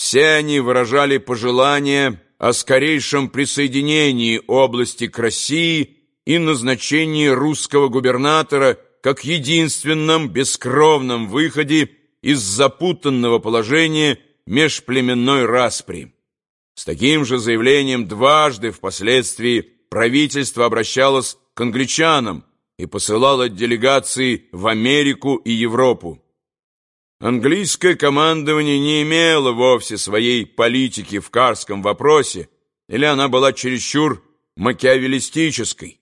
Все они выражали пожелание о скорейшем присоединении области к России и назначении русского губернатора как единственном бескровном выходе из запутанного положения межплеменной распри. С таким же заявлением дважды впоследствии правительство обращалось к англичанам и посылало делегации в Америку и Европу. Английское командование не имело вовсе своей политики в карском вопросе, или она была чересчур макиавеллистической.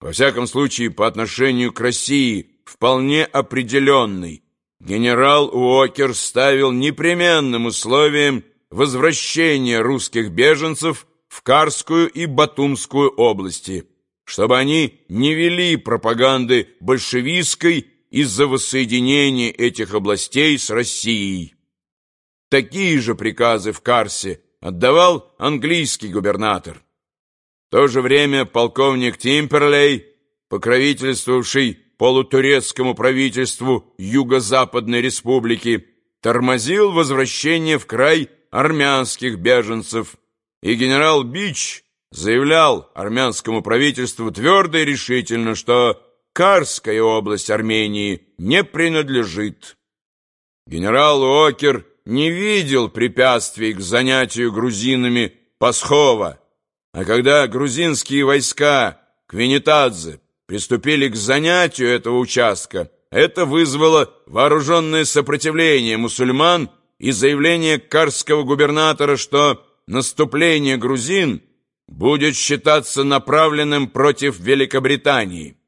Во всяком случае, по отношению к России вполне определенной, генерал Уокер ставил непременным условием возвращение русских беженцев в Карскую и Батумскую области, чтобы они не вели пропаганды большевистской из-за воссоединения этих областей с Россией. Такие же приказы в Карсе отдавал английский губернатор. В то же время полковник Тимперлей, покровительствовавший полутурецкому правительству Юго-Западной Республики, тормозил возвращение в край армянских беженцев, и генерал Бич заявлял армянскому правительству твердо и решительно, что Карская область Армении не принадлежит. Генерал Уокер не видел препятствий к занятию грузинами Пасхова, а когда грузинские войска Квинитадзе приступили к занятию этого участка, это вызвало вооруженное сопротивление мусульман и заявление карского губернатора, что наступление грузин будет считаться направленным против Великобритании.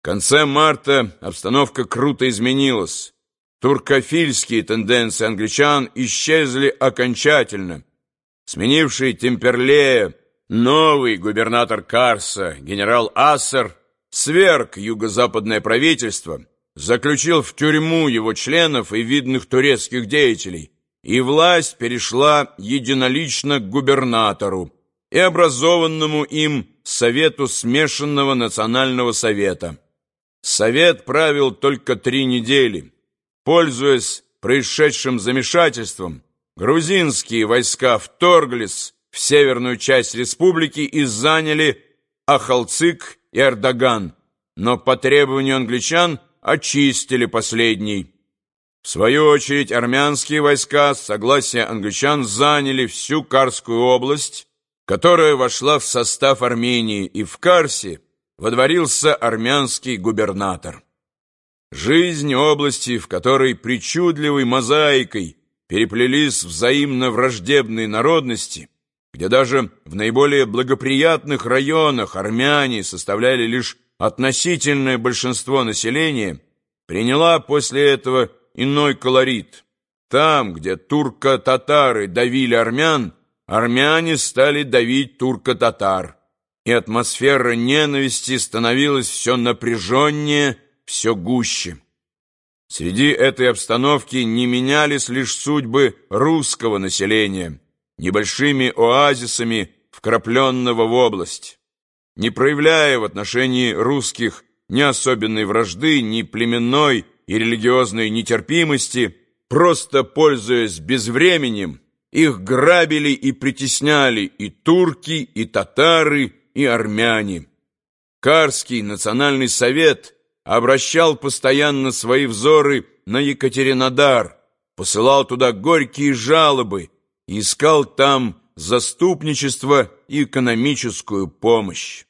В конце марта обстановка круто изменилась. Туркофильские тенденции англичан исчезли окончательно. Сменивший Темперлея новый губернатор Карса, генерал Ассер, сверг юго-западное правительство, заключил в тюрьму его членов и видных турецких деятелей, и власть перешла единолично к губернатору и образованному им Совету Смешанного Национального Совета. Совет правил только три недели. Пользуясь происшедшим замешательством, грузинские войска вторглись в северную часть республики и заняли Ахалцик и Эрдоган, но по требованию англичан очистили последний. В свою очередь армянские войска с согласия англичан заняли всю Карскую область, которая вошла в состав Армении, и в Карсе водворился армянский губернатор. Жизнь области, в которой причудливой мозаикой переплелись взаимно враждебные народности, где даже в наиболее благоприятных районах армяне составляли лишь относительное большинство населения, приняла после этого иной колорит. Там, где турко-татары давили армян, армяне стали давить турко-татар и атмосфера ненависти становилась все напряженнее, все гуще. Среди этой обстановки не менялись лишь судьбы русского населения, небольшими оазисами вкрапленного в область. Не проявляя в отношении русских ни особенной вражды, ни племенной и религиозной нетерпимости, просто пользуясь безвременем, их грабили и притесняли и турки, и татары, и армяне. Карский национальный совет обращал постоянно свои взоры на Екатеринодар, посылал туда горькие жалобы искал там заступничество и экономическую помощь.